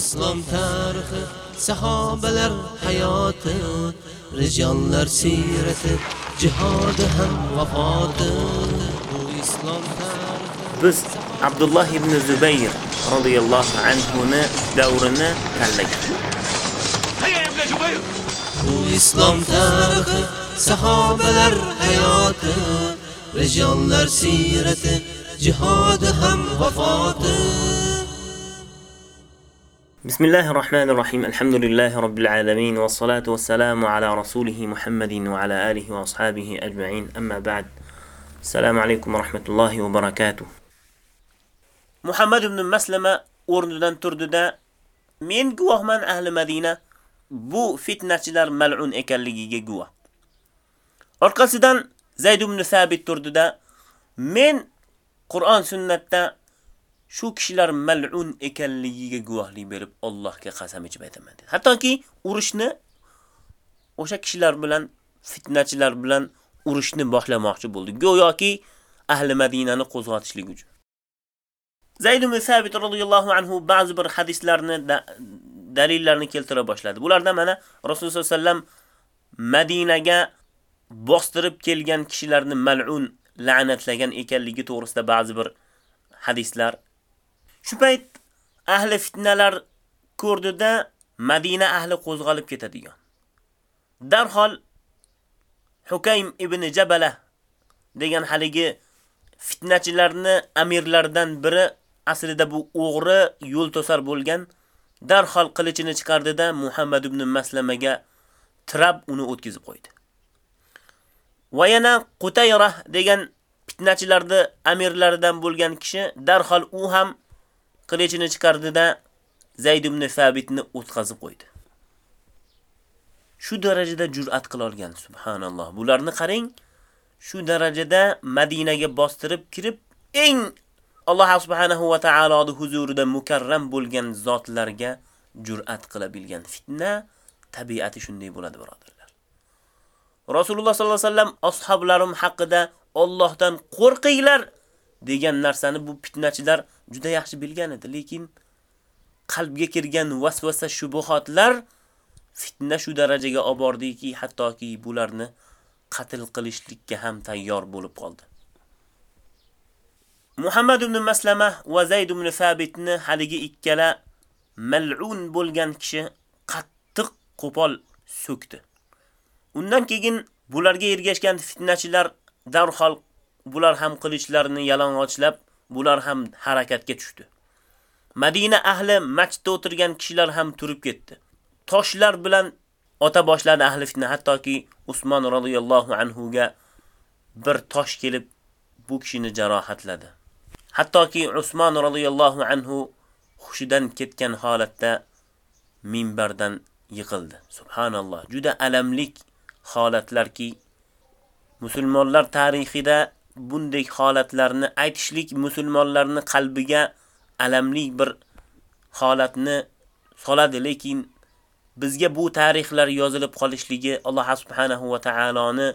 islom tarixi sahobalar hayoti rijonlar siyrati jihodi ham vafoti. Bu islom tarixi Biz Abdullah ibn Zubayr radhiyallohu anhu ni davrini tanlagan. bu islom tarixi sahobalar hayoti rijonlar siyrati jihodi ham vafoti بسم الله الرحمن الرحيم الحمد لله رب العالمين والصلاة والسلام على رسوله محمد وعلى آله وأصحابه أجمعين أما بعد السلام عليكم ورحمة الله وبركاته محمد بن مسلمة o'rnidan turdida men guvohman ahli Madina bu fitnachilar mal'un ekanligiga guvoh. Orqasidan Zayd ibn Sabit turdida men Qur'on sunnatda shu kishilar mal'un ekanligiga guvohlik berib Allohga qasam ichib aytaman dedi. Hattoki urushni o'sha kishilar bilan fitnachilar bilan urushni boshlamoqchi bo'ldi. Go'yoki ahli Madinani qo'zg'atishlik uchun. Zayd ibn Sabit radhiyallohu anhu ba'zi bir hadislarni da- dalillarni keltira boshladi. Bularda mana Rasululloh sollallohu alayhi vasallam Madinaga bostirib kelgan kishilarni mal'un la'natlagan ekanligi to'g'risida ba'zi bir hadislar. Shu payt ahli fitnalar ko'rdida Madina ahli qo'zg'alib ketadigan. Darhol Hukaym ibn Jabala degan haligi fitnachilarni amirlardan biri aslida bu o'g'ri yo'l to'sar bo'lgan darhol qilichini chiqardida Muhammad ibn Maslamaga tirab uni o'tkazib qo'ydi. Va yana Qutayra degan fitnachilarni amirlaridan bo'lgan kishi darhol u ham qilichini chiqardida Zayd ibn Sabitni o'tkazib qo'ydi. Shu darajada jur'at qila olgan subhanalloh. Bularni qarang, shu darajada Madinaga bostirib kirib eng Alloh subhanahu va taoloning huzurida mukarram bo'lgan zotlarga jur'at qila bilgan fitna tabiati shunday bo'ladi, birodarlar. Rasululloh sollallohu alayhi vasallam ashablarim haqida Allohdan qo'rqinglar degan narsani bu fitnachilar juda yaxshi bilgan edi, lekin qalbga kirgan vasvasa shubuhatlar fitna shu darajaga olib bordiki, hattoki bularni qatl qilishlikka ham tayyor bo'lib qoldi. Muhammad ibn Maslama va Zayd ibn Sabitni haligi ikkala mal'un bo'lgan kishi qattiq qo'pol so'kdi. Undan keyin bularga ergashgan fitnachilar darhol bular ham qilichlarini yalang'ochlab, bular ham harakatga tushdi. Madina ahli masjidda o'tirgan kishilar ham turib ketdi. Toshlar bilan ota boshladi ahli fitna, hattoki Usmon radhiyallohu anhu ga bir tosh kelib bu kishini jarohatladi. Hattoki Usmon radhiyallohu anhu hushidan ketgan holatda minbardan yiqildi. Subhanalloh, juda alamlik holatlarki musulmonlar tarixida bunday holatlarni aytishlik musulmonlarning qalbiga alamli bir holatni soladi, lekin bizga bu tarixlar yozilib qolishligi Alloh subhanahu va taoloni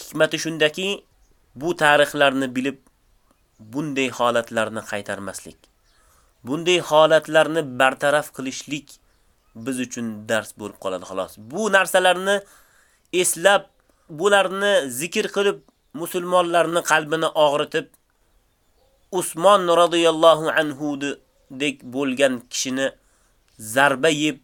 hikmati shundaki, bu tarixlarni bilib bunday holatlarni qaytarmaslik. Bunday holatlarni bartaraf qilishlik biz uchun dars bo'lib qoladi xolos. Bu narsalarni eslab, bularni zikr qilib musulmonlarni qalbini og'ritib Usmon radhiyallohu anhu dek bo'lgan kishini zarba yeb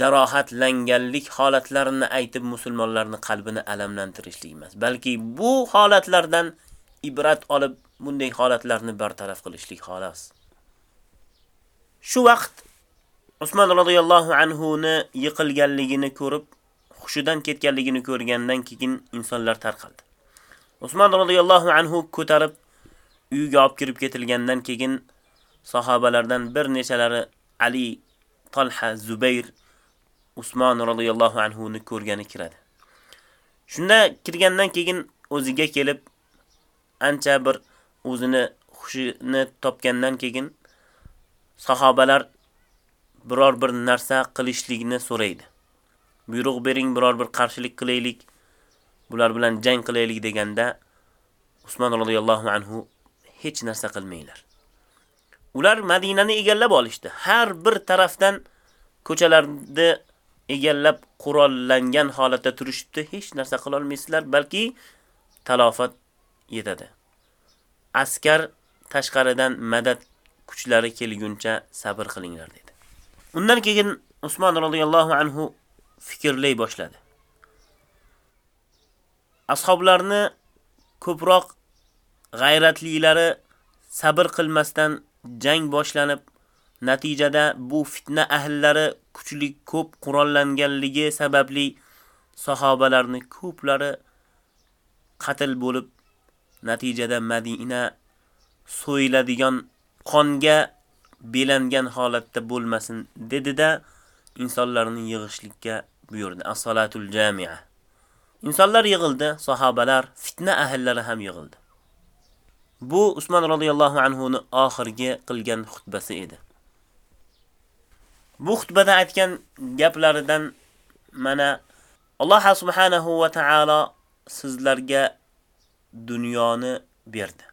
jarohatlanganlik holatlarini aytib musulmonlarni qalbini alamlantirishlik emas, balki bu holatlardan ibrat olib bunday holatlarni bartaraf qilishlik xolos. Shu vaqt Usmon radhiyallohu anhu ni yiqilganligini ko'rib, hushidan ketganligini ko'rgandan keyin insonlar tarqaldi. Usmon radhiyallohu anhu ko'tarib uyiga olib kirib ketilgandan keyin sahobalardan bir nechalari Ali, Talha, Zubayr Usmon radhiyallohu anhu ni ko'rgani kiradi. Shunda kirgandan keyin o'ziga kelib ancha bir o'zini xushini topgandan keyin sahobalar biror bir narsa qilishlikni so'raydi. Buyruq bering, biror bir qarshilik qilaylik, bular bilan jang qilaylik deganda Usmon radhiyallohu anhu hech narsa qilmaylar. Ular Madinani egallab olishdi. Har bir tarafdan ko'chalarni egallab qurollangan holatda turishibdi. Hech narsa qila olmaysizlar, balki talofat yetadi. Askar tashqaridan madad kuchlari kelguncha sabr qilinglar dedi. Undan keyin Usmon radhiyallohu anhu fikrlay boshladi. Ashoblarni ko'proq g'ayratlilari sabr qilmasdan jang boshlanib, natijada bu fitna ahllari kuchli ko'p qurollanganligi sababli sahobalarni ko'plari qatl bo'lib, natijada Madina so'yiladigan qonga belangan holatda bo'lmasin dedi-da, insonlarni yig'ishlikka buyurdi. As-salatul jami'a. Insonlar yig'ildi, sahobalar, fitna ahllari ham yig'ildi. Bu Usmon radhiyallohu anhu ni oxirgi qilgan xutbasi edi. Bu xutbada aytgan gaplaridan mana Alloh subhanahu va taolo sizlarga dunyoni berdi.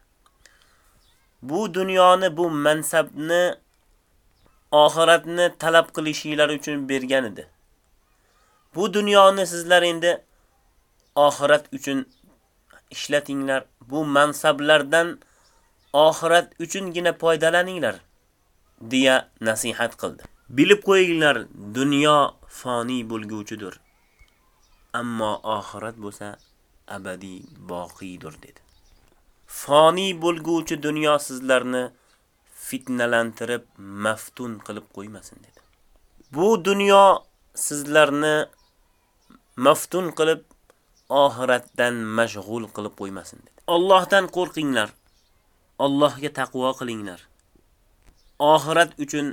Bu dunyoni, bu mansabni oxiratni talab qilishinglar uchun bergan edi. Bu dunyoni sizlar endi oxirat uchun ishlatinglar. Bu mansablardan oxirat uchungina foydalaninglar deya nasihat qildi. Bilib qo'yinglar, dunyo foniy bo'lguchidir. Ammo oxirat bo'lsa abadiy boqiydir dedi. Foniy bo'lguvchi dunyo sizlarni fitnalantirib, maftun qilib qo'ymasin dedi. Bu dunyo sizlarni maftun qilib oxiratdan mashg'ul qilib qo'ymasin dedi. Allohdan qo'rqinglar. Allohga taqvo qilinglar. Oxirat uchun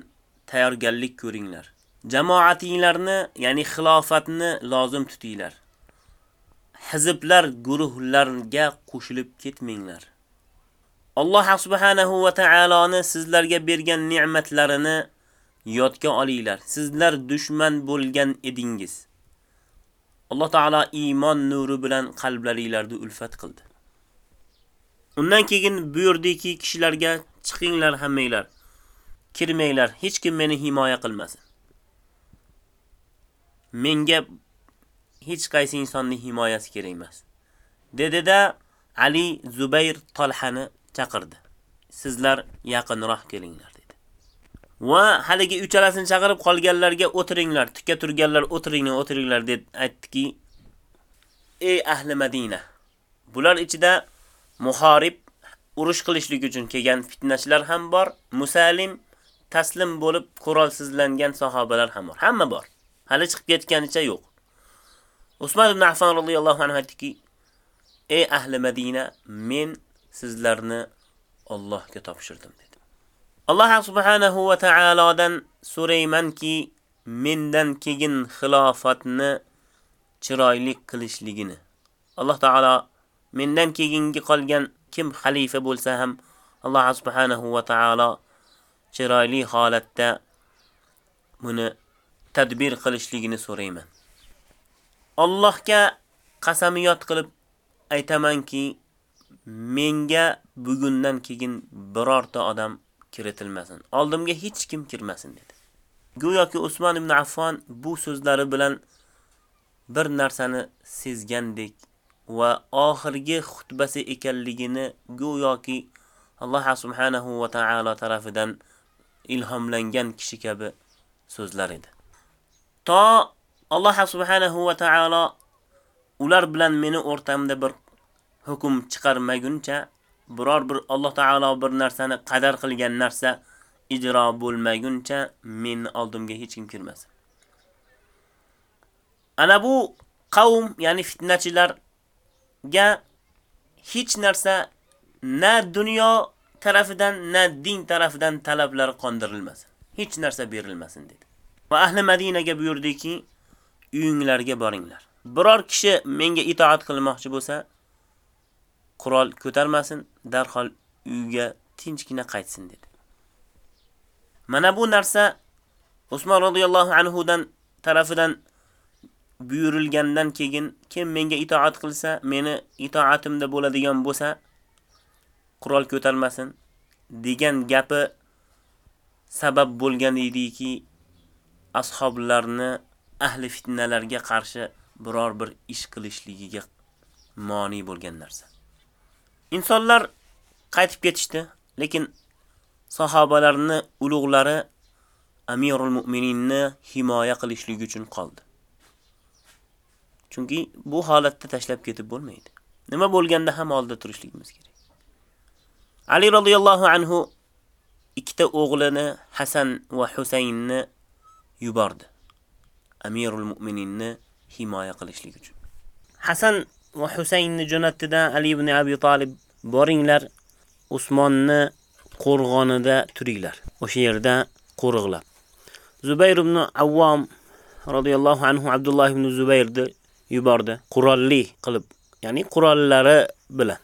tayyorgarlik ko'ringlar. Jamoatinglarni, ya'ni xilofatni lozim tutinglar. Hizblar, guruhlarga qo'shilib ketmanglar. Alloh subhanahu va taoloni sizlarga bergan ne'matlarini yodga olinglar. Sizlar dushman bo'lgan edingiz. Alloh taolo iymon nuri bilan qalblaringizda ulfat qildi. Undan keyin buyurdiki, kishilarga chiqinglar hammanglar. Kirmanglar, hech kim meni himoya qilmasin. Menga hech qaysi insonning himoyasi kerak emas. Dedi-da Ali Zubayr Talhani chaqirdi. Sizlar yaqinroq kelinglar dedi. Va haligi uchalasini chaqirib qolganlarga o'tiringlar, tikka turganlar o'tiringlar, o'tiringlar deb aytdiki, ey ahli Madina, bular ichida muharib urush qilishlik uchun kelgan fitnachilar ham bor, musalim taslim bo'lib qurolsizlangan sahobalar ham bor. Hamma bor. Hali chiqib ketganicha yo'q. Usmon ibn Affon radhiyallohu anhu aytdiki, ey ahli Madina, men sizlarni Allohga topshirdim dedi. Alloh subhanahu va taolodan so'raymanki, mendan keyin xilofatni chiroyli qilishligini. Alloh taolo mendan keyingi qolgan kim xalifa bo'lsa ham Alloh subhanahu va taolo chiroyli holatda buni tadbir qilishligini so'rayman. Allohga qasamiyat qilib aytamanki, menga bugundan keyin birorta odam kiritilmasin. Oldimga hech kim kirmasin dedi. Go'yoki Usmon ibn Affon bu so'zlari bilan bir narsani sezgandek va oxirgi xutbasi ekanligini go'yoki Alloh subhanahu va taolo tarafidan ilhomlangan kishi kabi so'zlar edi. To Alloh subhanahu va taolo ular bilan meni o'rtamda bir hukm chiqarmaguncha biror bir Alloh taolo bir narsani qadar qilgan narsa ijro bo'lmaguncha men oldimga hech kim kirmasin. Ana bu qavm, ya'ni fitnachilarga hech narsa na dunyo tarafidan na din tarafidan talablar qondirilmasin. Hech narsa berilmasin dedi. Va ahli Madinaga buyurdiki, uyinglarga boringlar. Biror kishi menga itoat qilmoqchi bo'lsa, qurol ko'tarmasin, darhol uyga tinchgina qaytsin dedi. Mana bu narsa Usmon radhiyallohu anhu dan tarafidan buyurilgandan keyin kim menga itoat qilsa, meni itoatimda bo'ladigan bo'lsa, qurol ko'tarmasin degan gapi sabab bo'lgan ediki, ashoblarni ahli fitnalarga qarshi biror bir ish qilishligiga mani bo'lgan narsa. Insonlar qaytib ketishdi, lekin sahobalarni ulug'lari Amirul Mu'mininni himoya qilishlik uchun qoldi. Chunki bu holatda tashlab ketib bo'lmaydi. Nima bo'lganda ham oldida turishligimiz kerak. Ali radhiyallohu anhu ikkita o'g'lini Hasan va Husaynni yubordi. Amirul Mu'mininni himoya qilishlik uchun. Hasan va Husaynni jo'natdidan Ali ibn Abi Talib boringlar Usmonni qo'rg'onida turinglar. O'sha yerda qo'riqlab. Zubayr ibn Avvom radhiyallohu anhu Abdulloh ibn Zubayrni yubordi. Qurolli qilib, ya'ni qurollari bilan.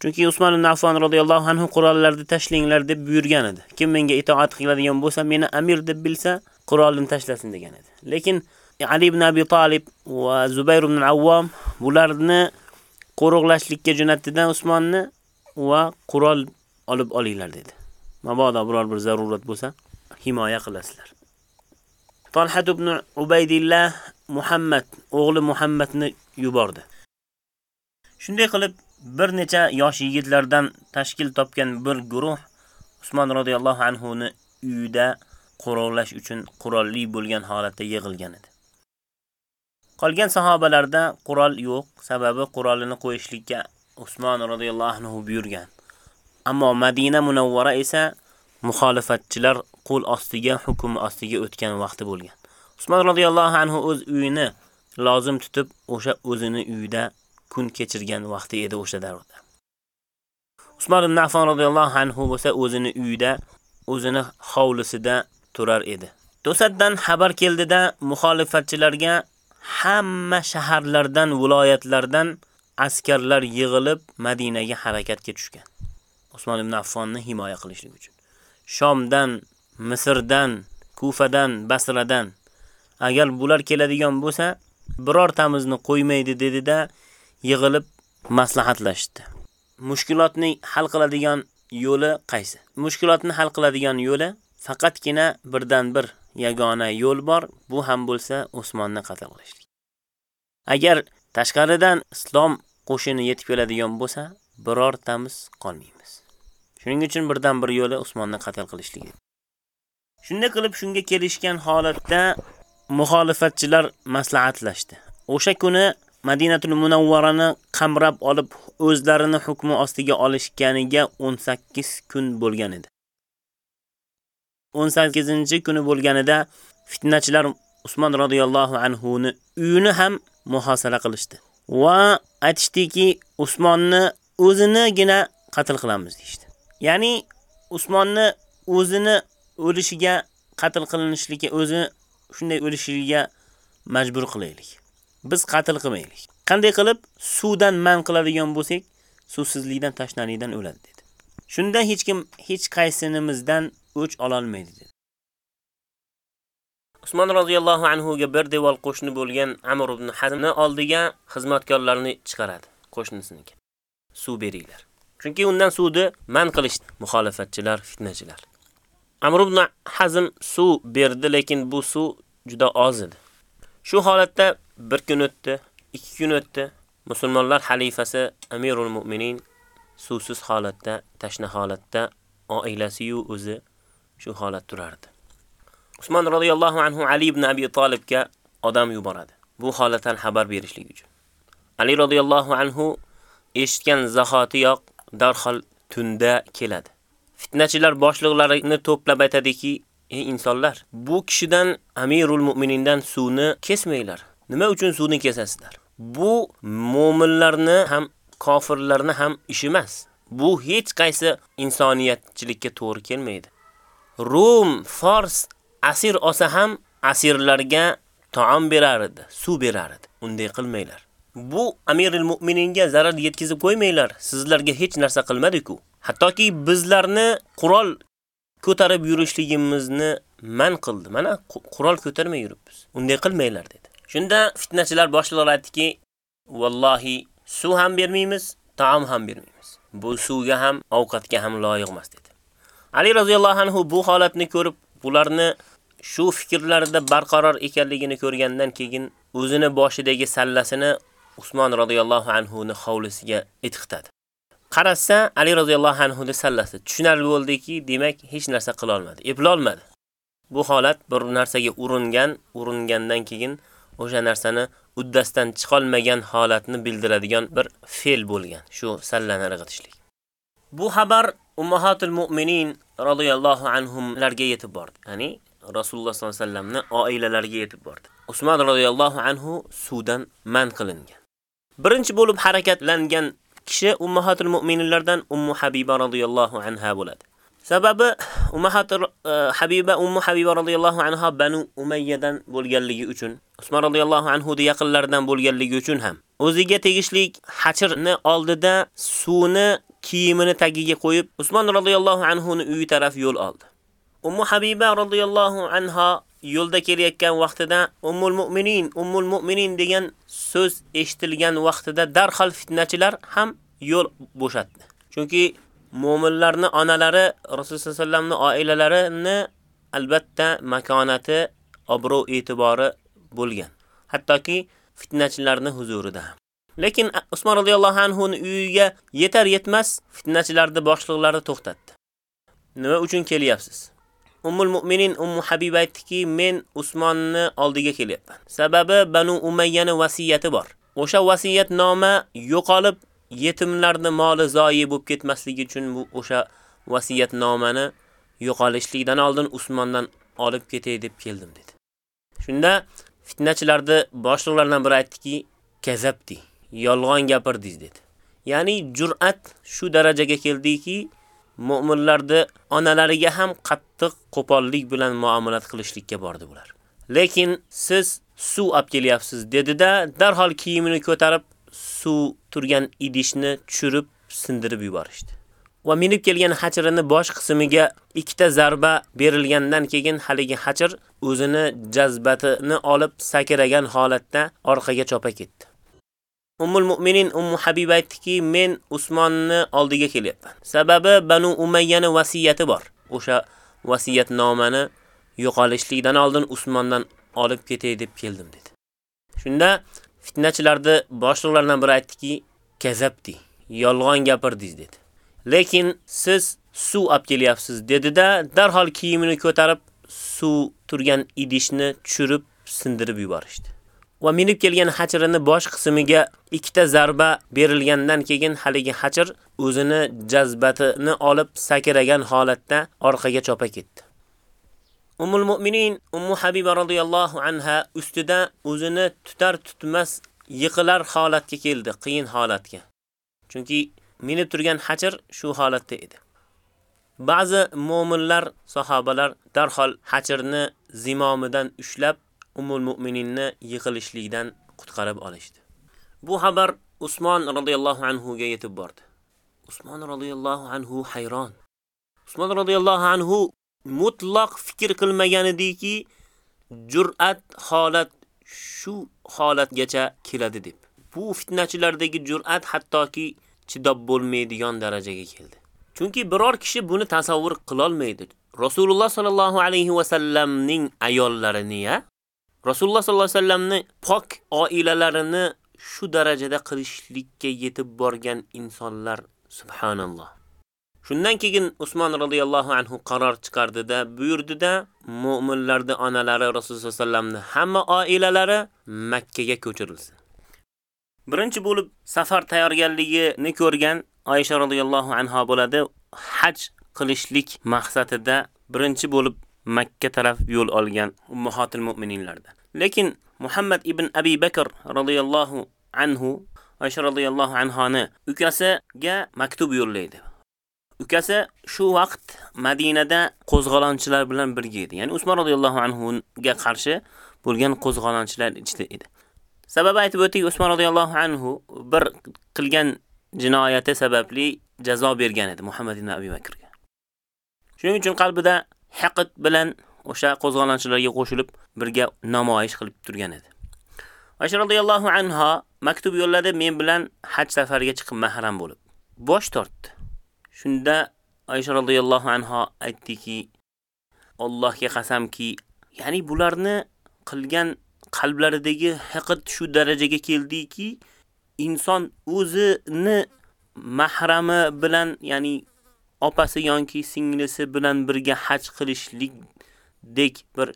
Chunki Usmon ibn Affon radhiyallohu anhu qurollarni tashlanglar deb buyurgan edi. Kim menga itoat qiladigan bo'lsa, meni amir deb bilsa, qurolini tashlasin degan edi. Lekin Ali ibn Abi Talib va Zubayr ibn Avvom bularni qo'riqlashlikka jo'natdidan Usmonni va qurol olib olinglar dedi. Mabodo biror bir zarurat bo'lsa, himoya qilasizlar. Talhat ibn Ubaydillah Muhammad o'g'li Muhammadni yubordi. Shunday qilib bir necha yosh yigitlardan tashkil topgan bir guruh Usmon radhiyallohu anhu ni uyida qo'riqlash uchun qurolli bo'lgan holatda yig'ilgan edi. Qolgan sahobalarda qurol yo'q, sababi qurolini qo'yishlikka Usmon radhiyallohu anhu buyurgan. Ammo Madina Munawvara esa muxolifatchilar qo'l ostiga, hukm ostiga o'tgan vaqti bo'lgan. Usmon radhiyallohu anhu o'z uyini lozim tutib, o'sha o'zini uyida kun kechirgan vaqti edi o'sha davrda. Usmon ibn Affon radhiyallohu anhu bo'lsa o'zini uyida, o'zini hovlisida turar edi. To'satdan xabar keldida muxolifatchilarga hamma shaharlardan, viloyatlardan askarlar yig'ilib Madinaga harakatga tushgan. Usmon ibn Affonni himoya qilishlik uchun. Shomdan, Misrdan, Kufadan, Basradan agar bular keladigan bo'lsa, birortamizni qo'ymaydi dedi-da, yig'ilib maslahatlashdi. Mushkulotni hal qiladigan yo'li qaysi? Mushkulotni hal qiladigan yo'li faqatgina birdan bir yagona yo'l bor, bu ham bo'lsa Usmonni qatl qilishlik. Agar tashqaridan islom qo'shini yetib keladigan bo'lsa, birortamiz qolmaymiz. Shuning uchun birdan bir yo'li Usmonni qatl qilishlik. Shunday qilib shunga kelishgan holatda muxolifatchilar maslahatlashdi. O'sha kuni Madinatul Munawvarani qamrab olib o'zlarini hukmi ostiga olishganiga 18 kun bo'lgan edi. 18-kuni bo'lganida fitnachilar Usmon radhiyallohu anhu ni uyini ham muhosara qilishdi. Va aytishdiki, Usmonni o'zinigina qatl qilamiz deydi. Ya'ni Usmonni o'zini o'lishiga qatl qilinishligi o'zi shunday o'lishiga majbur qilaylik. Biz qatl qilmaylik. Qanday qilib suvdan man qiladigan bo'lsak, suvsizlikdan tashnalikdan o'ladi dedi. Shunda hech kim hech qaysinimizdan o'ch ololmaydi dedi. Usmon roziyallohu anhu ga bir devor qo'shni bo'lgan Amr ibn Hazmni oldiga xizmatkorlarni chiqaradi, qo'shnisiniki. Suv beringlar. Chunki undan suvni man qilishdi muxolifatchilar, fitnachilar. Amr ibn Hazm suv berdi, lekin bu suv juda oz edi. Shu holatda bir kun o'tdi, ikki kun o'tdi. Musulmonlar xalifasi Amirul Mu'minin suvsiz holatda, tashna holatda oilasi-yu o'zi shu holat turardi. Usmon radhiyallohu anhu Ali ibn Abi Talibga odam yuboradi. Bu holatdan xabar berishlik uchun. Ali radhiyallohu anhu eshitgan zahotiyoq darhol tunda keladi. Fitnachilar boshliqlarini to'plab aytadiki, ey insonlar, bu kishidan Amirul Mu'minindan suvni kesmanglar. Nima uchun suvni kesasizlar? Bu mu'minlarni ham kofirlarni ham ishi emas. Bu hech qaysi insoniyatchilikka to'g'ri kelmaydi. Rum, Fors asir olsa ham asirlarga taom berar edi, suv berar edi. Unday qilmanglar. Bu Amirul Mu'mininga zarar yetkazib qo'ymanglar. Sizlarga hech narsa qilmadi-ku. Hattoki bizlarni qurol ko'tarib yurishligimizni man qildi. Mana qurol ko'tarmay yuribmiz. Unday qilmanglar dedi. Shunda fitnachilar boshliqlar aytdiki, "Vallohi suv ham bermaymiz, taom ham bermaymiz. Bu suvga ham, ovqatga ham loyiq emas" dedi. Ali roziyallohu anhu bu holatni ko'rib, ularni shu fikrlarida barqaror ekanligini ko'rgandan keyin o'zini boshidagi sallasini Usmon roziyallohu anhu ni hovlisiga etiqtadi. Qarasa, Ali roziyallohu anhu ni sallasi tushunarli bo'ldiki, demak hech narsa qila olmadi, epla olmadi. Bu holat bir narsaga uringan, uringandan keyin o'sha narsani uddasdan chiqolmagan holatni bildiradigan bir fe'l bo'lgan, shu sallani irg'itishlik. Bu xabar ummahatul mu'minin radhiyallohu anhumlarga yetib bordi. Ya'ni Rasululloh sollallohu alayhi vasallamni oilalariga yetib bordi. Usmon radhiyallohu anhu suvdan man qilingan. Birinchi bo'lib harakatlangan kishi ummahatul mu'minlardan Ummu Habiba radhiyallohu anha bo'ladi. Sababi Ummahatul e, Habiba Ummu Habiba radhiyallohu anha Banu Umayyadan bo'lganligi uchun, Usmon radhiyallohu anhu da yaqinlaridan bo'lganligi uchun ham o'ziga tegishli hachirni oldida suvni kiyimini tagiga qo'yib, Usmon radhiyallohu anhu ni uyi taraf yo'l oldi. Ummu Habiba radhiyallohu anha yo'lda kelayotgan vaqtida Ummul Mu'minin, Ummul Mu'minin degan so'z eshitilgan vaqtida darhol fitnachilar ham yo'l bo'shatdi. Chunki mu'minlarni onalari Rasululloh sollallohu alayhi oilalarini albatta makonati, obro' e'tibori bo'lgan. Hattoki fitnachilarning huzurida ham. Lekin Usmon radhiyallohu anhu uyiga yetar yetmas fitnachilarni boshliqlari to'xtatdi. Nima uchun kelyapsiz? Ummul Mu'minin Ummu Habiba aytdiki, men Usmonni oldiga kelyapman. Sababi Banu Umayyani vasiyati bor. O'sha vasiyatnoma yo'qolib, yetimlarning moli zoyi bo'lib ketmasligi uchun bu o'sha vasiyatnomani yo'qolishlikdan oldin Usmondan olib ketay deb keldim dedi. Shunda fitnachilarni boshliqlaridan biri aytdiki, "Kazabdi, yolg'on gapirdingiz" dedi. Ya'ni jur'at shu darajaga keldiki, mu'minlarni onalariga ham qattiq qo'pollik bilan muomalat qilishlikka bordi bular. Lekin siz suv olib kelyapsiz dedi-da, darhol kiyimini ko'tarib suv turgan idishni tushirib sindirib yuborishdi. Va minib kelgan hachirini bosh qismiga ikkita zarba berilgandan keyin haligi hachir o'zini jazbatini olib sakiragan holatda orqaga chopa ketdi. Ummul Mu'minin Ummu Habiba aytdiki, men Usmonni oldiga kelyapman. Sababi Banu Umayyani vasiyati bor. O'sha vasiyatnomani yo'qolishlikdan oldin Usmondan olib ketay deb keldim dedi. Shunda fitnachilarni boshliqlaridan biri aytdiki, "Kazabdi, yolg'on gapirdingiz" dedi. Lekin siz suv olib kelyapsiz dedi-da, darhol kiyimini ko'tarib suv turgan idishni tushirib sindirib yuborishdi. Va minib kelgan hachirini bosh qismiga ikkita zarba berilgandan keyin haligi hachir o'zini jazbatini olib sakiragan holatda orqaga chopa ketdi. Ummul Mu'minin Ummu Habiba radhiyallohu anha ustida o'zini tutar tutmas yiqilar holatga keldi, qiyin holatga. Chunki minib turgan hajr shu holatda edi. Ba'zi mu'minlar, sahobalar darhol hajrni zimomidan ushlab Ummul Mu'mininni yiqilishlikdan qutqarib olishdi. Bu xabar Usmon radhiyallohu anhu ga yetib bordi. Usmon radhiyallohu anhu hayron. Usmon radhiyallohu anhu mutlaq fikr qilmagan ediki, jur'at holat shu holatgacha keladi deb. Bu fitnachilardagi jur'at hattoki chidab bo'lmaydigan darajaga keldi. Chunki biror kishi buni tasavvur qila olmaydi. Rasululloh sallallohu alayhi va sallamning ayollarini ya Rasululloh sallallohu alayhi vasallamni pok oilalarini shu darajada qilishlikka yetib borgan insonlar subhanalloh. Shundan keyin Usmon radhiyallohu anhu qaror chiqardida, buyurdida mu'minlarning onalari Rasululloh sallamning hamma oilalari Makka ga ko'chirilsin. Birinchi bo'lib safar tayyorgarligini ko'rgan Oysha radhiyallohu anha bo'ladi. Haj qilishlik maqsadida birinchi bo'lib Makka taraf yo'l olgan ummahatul mu'mininlardan. Lekin Muhammad ibn Abi Bakr radhiyallohu anhu Oysha radhiyallohu anhoni ukasiga maktub yo'llaydi. Ukasi shu vaqt Madinada qo'zg'olonchilar bilan birga edi. Ya'ni Usmon radhiyallohu anhu ga qarshi bo'lgan qo'zg'olonchilar ichida edi. Sababi aytib o'tdik, Usmon radhiyallohu anhu bir qilgan jinoyati sababli jazo bergan edi Muhammad ibn Abi Bakrga. Shuning uchun qalbida haqq bilan o'sha qo'zg'olonchilarga qo'shilib birga namoyish qilib turgan edi. Oysha radhiyallohu anha maktub yo'lladi men bilan haj safariga chiqib mahram bo'lib. Bosh tortdi. Shunda Oysha radhiyallohu anha aytdiki, Allohga qasamki, ya'ni bularni qilgan qalblaridagi haqiqat shu darajaga keldiki, inson o'zini mahrami bilan, ya'ni opasi yoki singlisi bilan birga haj qilishlikdek bir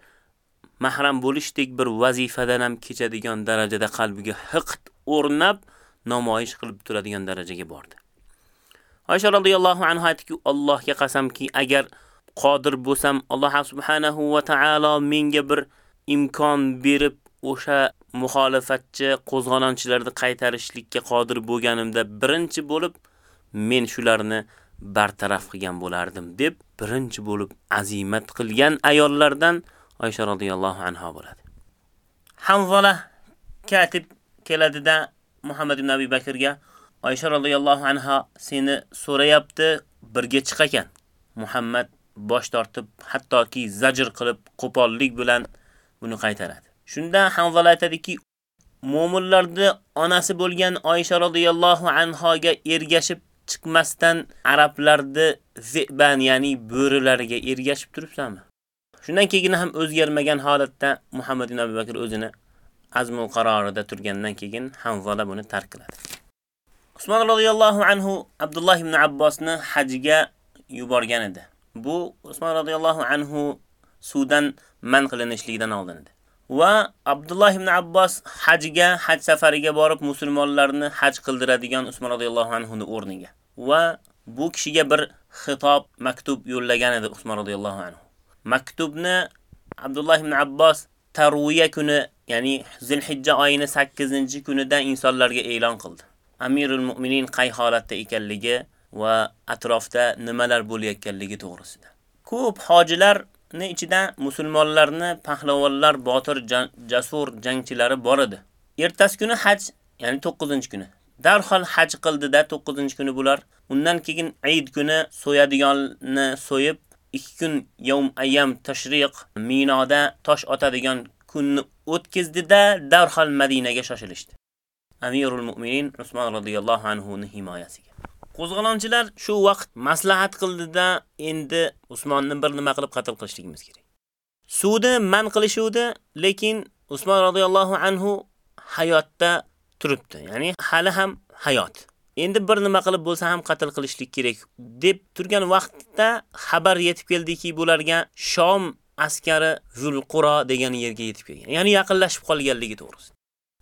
mahram bo'lishdek bir vazifadan ham kechadigan darajada qalbiga haqiqat o'rnab namoyish qilib turadigan darajaga bordi. Oysha radhiyallohu anha aytdiki, Allohga qasamki, agar qodir bo'lsam, Alloh subhanahu va taolo menga bir imkon berib o'sha muxolifatchi qo'zg'olonchilarni qaytarishlikka qodir bo'lganimda birinchi bo'lib men shularni bartaraf qilgan bo'lardim deb birinchi bo'lib azimat qilgan ayollardan Oysha radhiyallohu anha bo'ladi. Hanzala katib keladida Muhammad ibn Abi Bakrga Oysha radhiyallohu anha seni so'rayapti, birga chiq ekan. Muhammad bosh tortib, hattoki zajr qilib, qo'pollik bilan buni qaytaradi. Shunda Hanzala aytadiki, mu'minlarning onasi bo'lgan Oysha radhiyallohu anha ga ergashib chiqmasdan arablarni ziban, ya'ni bo'rilariga ergashib turibsanmi? Shundan keyin ham o'zgarmagan holatda Muhammad ibn Abu Bakr o'zini azmul qarorida turgandan keyin Hanzala buni tark qiladi. Usmon radhiyallohu anhu Abdullah ibn Abbosni hajga yuborgan edi. Bu Usmon radhiyallohu anhu suvdan man qilinishligidan oldin edi. Va Abdullah ibn Abbos hajga, haj safariga borib musulmonlarni haj qildiradigan Usmon radhiyallohu anhu ning o'rniga. Va bu kishiga bir xitob maktub yo'llagan edi Usmon radhiyallohu anhu. Maktubni Abdullah ibn Abbos Tarwiya kuni, ya'ni Zulhijja oyining 8-kunida insonlarga e'lon qildi. Amirul Mu'minin qay holatda ekanligi va atrofda nimalar bo'layotganligi to'g'risida. Ko'p hojilarning ichida musulmonlarni pahlavonlar, botir, jasur jangchilari bor edi. Ertasi kuni haj, ya'ni 9-kuni. Darhol haj qildida 9-kuni bular. Undan keyin Eid kuni so'yadiganni so'yib, 2 kun yawm ayyam tashriq Minoda tosh otadigan kunni o'tkizdida darhol Madinaga shoshilishdi. Amirul Mu'minin Usmon radhiyallohu anhu ning himoyasiga. Qo'zg'alonchilar shu vaqt maslahat qildida endi Usmonni bir nima qilib qatl qilishligimiz kerak. Suvni man qilishuvdi, lekin Usmon radhiyallohu anhu hayotda turibdi. Ya'ni hali ham hayot. Endi bir nima qilib bo'lsa ham qatl qilishlik kerak deb turgan vaqtda xabar yetib keldiki, bularga Shom askari Zulqura degan yerga yetib kelgan. Ya'ni yaqinlashib qolganligi to'g'risida.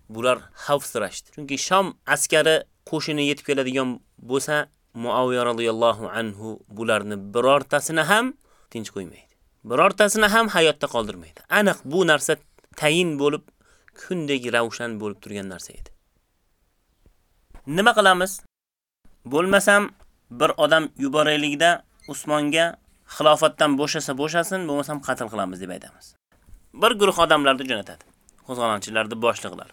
Bular xavfsirashdi. Chunki Sham askari qo'shini yetib keladigan bo'lsa, Muaviya radhiyallohu anhu bularni birortasini ham tinch qo'ymaydi. Birortasini ham hayotda qoldirmaydi. Aniq bu narsa tayin bo'lib, kundagi ravshan bo'lib turgan narsa edi. Nima qilamiz? Bo'lmasam bir odam yuboraylikda Usmonga xilofatdan bo'shasa bo'shasin, bo'lmasam qatl qilamiz deb aytamiz. Bir guruh odamlarni jo'natadi. Qo'zg'olonchilarni boshliqlar.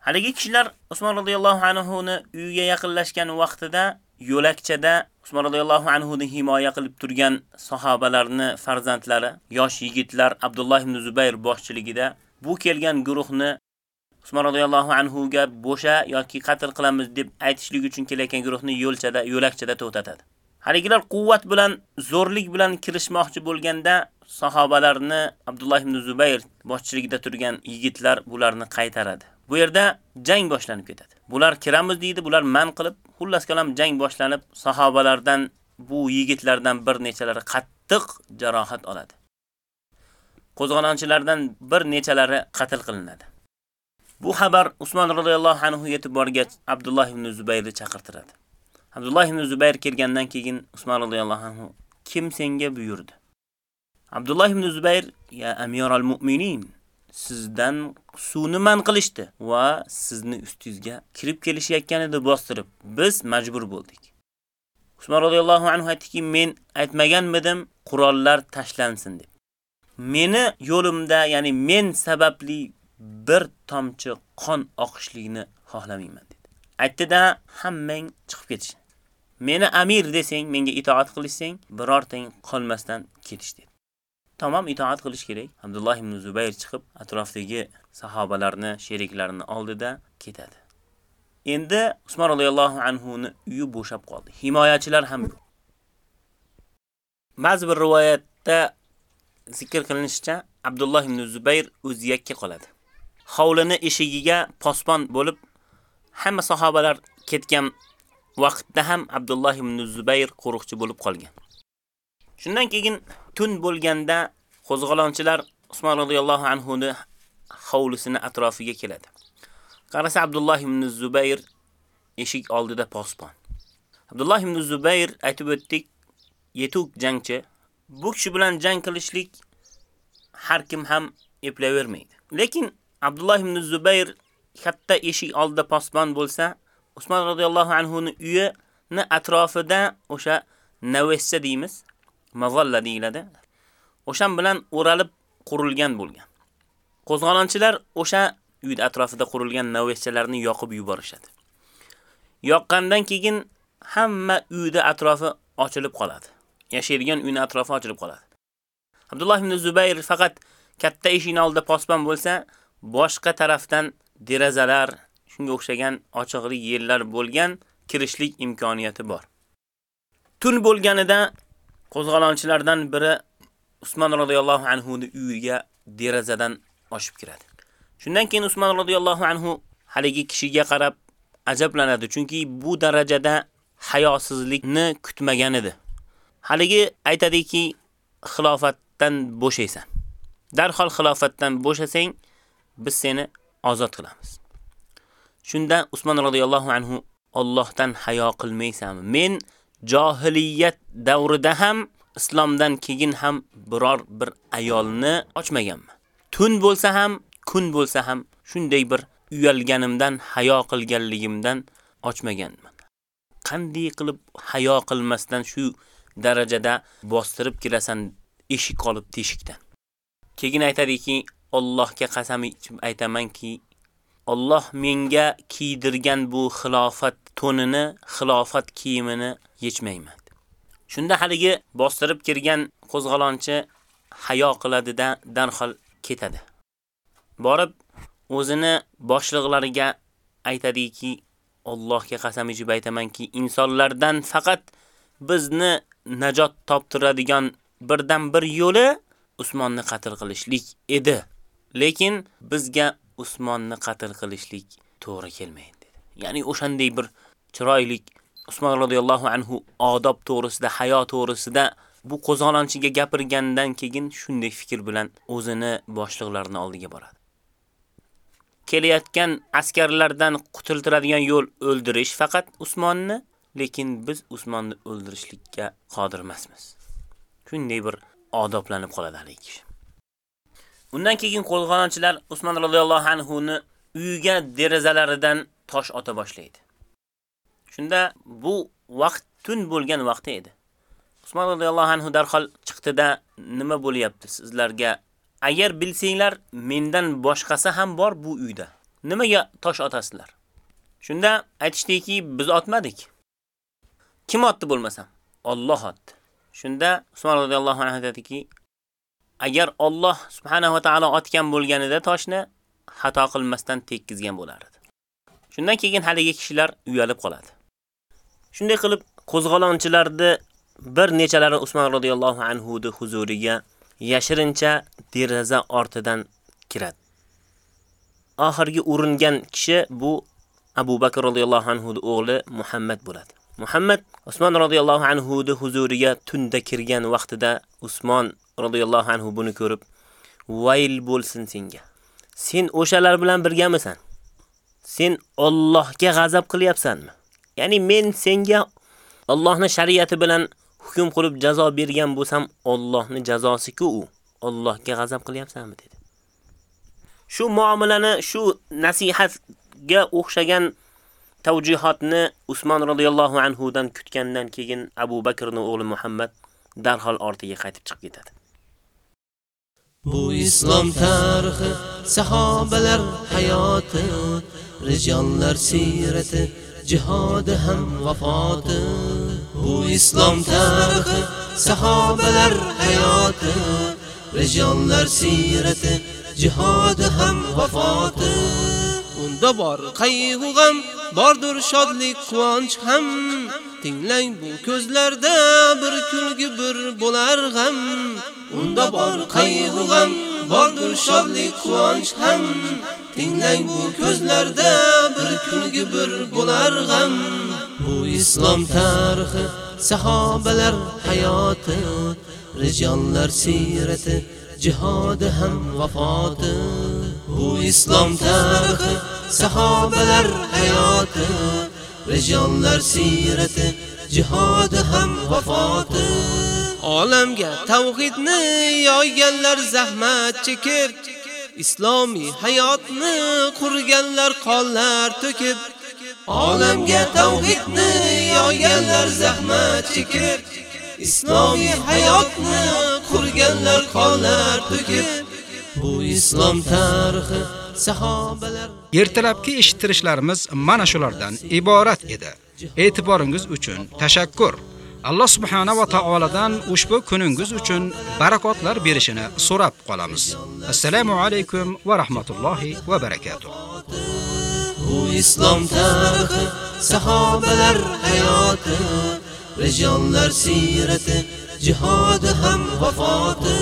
Haligi kishilar Usmon radhiyallohu anhu ni uyiga yaqinlashgan vaqtida yo'lakchada Usmon radhiyallohu anhu ni himoya qilib turgan sahobalarni farzandlari, yosh yigitlar Abdulloh ibn Zubayr boshchiligida bu kelgan guruhni Usmon radhiyallohu anhu ga bo'sha yoki qatl qilamiz deb aytishlik uchun kelayotgan guruhni yo'lchada, yo'lakchada to'xtatadi. Haligilar quvvat bilan, zo'rlik bilan kirishmoqchi bo'lganda sahobalarni Abdulloh ibn Zubayr boshchiligida turgan yigitlar bularni qaytaradi. Bu yerda jang boshlanib ketadi. Bular kiramiz deydi, bular man qilib, xullas kalam jang boshlanib, sahobalardan bu yigitlardan bir nechalari qattiq jarohat oladi. Qo'zg'onanchilardan bir nechalari qatl qilinadi. Bu xabar Usmon radhiyallohu anhu yetib borgach, Abdulloh ibn Zubayrni chaqirtiradi. Abdulloh ibn Zubayr kelgandan keyin Usmon radhiyallohu anhu kim senga buyurdi? Abdulloh ibn Zubayr, ya amiral mu'minin, sizdan suvni man qilishdi va sizni ustingizga kirib kelishayotgan edi bostirib. Biz majbur bo'ldik. Usmon radhiyallohu anhu aytdiki, men aytmaganmidim qurollar tashlansin deb. Meni yo'limda, ya'ni men sababli bir tomchi qon oqishligini xohlamayman dedi. Aytdi-da, hammang chiqib ketish. Meni amir desang, menga itoat qilishsang, birortang qolmasdan ketish dedi. Tamom itoat qilish kerak. Abdulloh ibn Zubayr chiqib atrofdagi sahobalarni, sheriklarini oldida ketadi. Endi Usmon radhiyallohu anhu ni uyi bo'shab qoldi. Himoyachilar ham yo'q. ba'zi bir rivoyatda zikr qilinishicha Abdulloh ibn Zubayr o'zi yakka qoladi. Hovlini eshigiga posbon bo'lib hamma sahobalar ketgan vaqtda ham Abdulloh ibn Zubayr qo'riqchi bo'lib qolgan. Shundan keyin tun bo'lganda qo'zg'alonchilar Usmon radhiyallohu anhu ni hovlisini atrofiga keladi. Qarasa Abdulloh ibn Zubayr eshik oldida posbon. Abdulloh ibn Zubayr aytib o'tdik, yetuk jangchi. Bu kishi bilan jang qilishlik har kim ham eplayvermaydi. Lekin Abdulloh ibn Zubayr katta eshik oldida posbon bo'lsa, Usmon radhiyallohu anhu ni uyini atrofida o'sha navessa deymiz, mazalla deyiladi. O'shan bilan o'ralib qurilgan bo'lgan. Qo'zg'olonchilar o'sha uy atrofida qurilgan navessalarni yoqib yuborishadi. Yoqqandan keyin hamma uyda atrofi ochilib qoladi. Yashaydigan uyning atrofi ochilib qoladi. Abdulloh ibn Zubayr faqat katta eshikni oldida posbon bo'lsa, boshqa tarafdan derazalar, shunga o'xshagan ochiqlik yerlar bo'lgan kirishlik imkoniyati bor. Tun bo'lganida qo'zg'alonchilardan biri Usmon radhiyallohu anhu ni uyiga derazadan oshib kiradi. Shundan keyin Usmon radhiyallohu anhu haligi kishiga qarab ajablanadi, chunki bu darajada hayosizlikni kutmagan edi. Haligi aytadiki, xilofatdan bo'shaysan. Darhol xilofatdan bo'shasang, biz seni ozod qilamiz. Shunda Usmon radhiyallohu anhu Allohdan hayo qilmaysanmi? Men jahiliyat davrida ham islomdan keyin ham biror bir ayolni ochmaganman. Tun bo'lsa ham, kun bo'lsa ham shunday bir uyalganimdan, hayo qilganligimdan ochmaganman. Qanday qilib hayo qilmasdan shu darajada bostirib kirasan eshik qolib teshikdan. Keyin aytadiki, Allohga qasam ichib aytamanki, Alloh menga kiydirgan bu xilofat tonini, xilofat kiyimini yechmayman. Shunda haligi bostirib kirgan qo'zg'alonchi hayo qiladidan darhol ketadi. Borib o'zini boshliqlariga aytadiki, Allohga qasam ichib aytamanki, insonlardan faqat bizni najot toptiradigan birdan bir yo'li Usmonni qatl qilishlik edi. Lekin bizga Usmonni qatl qilishlik to'g'ri kelmaydi dedi. Ya'ni o'shanday bir chiroylik Usmon roziyallohu anhu odob to'g'risida, hayo to'g'risida bu qo'zg'olonchiga gapirgandan keyin shunday fikr bilan o'zini boshliqlarni oldiga boradi. Kelayotgan askarlardan qutultiradigan yo'l o'ldirish faqat Usmonni, lekin biz Usmonni o'ldirishlikka qodir emasmiz. Shunday bir odoblanib qoladi haligi kishi. Undan keyin qo'zg'olonchilar Usmon roziyallohu anhu ni uyiga derazalaridan tosh ota boshlaydi. Shunda bu vaqt tun bo'lgan vaqti edi. Usmon radhiyallohu anhu darhol chiqdi-da, nima bo'lyapti sizlarga? Agar bilsanglar, mendan boshqasi ham bor bu uyda. Nimaga tosh otasizlar? Shunda aytishdiki, biz otmadik. Kim otdi bo'lmasam? Alloh otdi. Shunda Usmon radhiyallohu anhu aytadiki, agar Alloh subhanahu va taolo otgan bo'lganida toshni xato qilmasdan tekkizgan bo'lardi. Shundan keyin haligi kishilar uyalib qoladi. Shunday qilib qo'zg'olonchilarni bir nechalari Usmon radhiyallohu anhu ni huzuriga yashirincha deraza ortidan kiradi. Oxirgi uringan kishi bu Abu Bakr radhiyallohu anhu ni o'g'li Muhammad bo'ladi. Muhammad Usmon radhiyallohu anhu ni huzuriga tunda kirgan vaqtida Usmon radhiyallohu anhu buni ko'rib, "Vayl bo'lsin senga. Sen o'shalar bilan birgamisan? Sen Allohga g'azab qilyapsanmi? Ya'ni men senga Allohning shariati bilan hukm qilib jazo bergan bo'lsam, Allohning jazosi-ku u. Allohga g'azab qilyapsanmi?" dedi. Shu muomalani, shu nasihatga o'xshagan tavjihatni Usmon radhiyallohu anhu dan kutgandan keyin Abu Bakrning o'g'li Muhammad darhol ortiga qaytib chiqib ketadi. Bu islom tarixi, sahobalar hayoti, rijonlar sirati, jihodi ham vafoti. Bu islom tarixi, sahobalar hayoti, rejonlar sirati, jihodi ham vafoti. Unda bor qayg'u g'am bordir shodlik quvonch ham tinglang bu ko'zlarda bir kulgi bir bo'lar g'am unda bor qayg'u g'am bordir shodlik quvonch ham. Tinglang bu ko'zlarda bir kungi bir bo'lar g'am. Bu islom tarixi sahobalar hayoti rijonlar sirati jihodi ham vafoti. Bu islom tarixi sahobalar hayoti rijonlar sirati jihodi ham vafoti. Olamga tavhidni yoyganlar zahmat chekib islomiy hayotni qurganlar qonlar to'kib. Olamga tavhidni yoyganlar zahmat chekib islomiy hayotni qurganlar qonlar to'kib. Bu islom tarixi sahobalar. Ertalabki eshittirishlarimiz mana shulardan iborat edi. E'tiboringiz uchun tashakkur. Alloh subhanahu va taoladan ushbu kuningiz uchun barakotlar berishini so'rab qolamiz. Assalomu alaykum va rahmatullohi va barakotuh. bu islom tarixi sahobalar hayoti rijonlar sirati jihodi ham vafoti.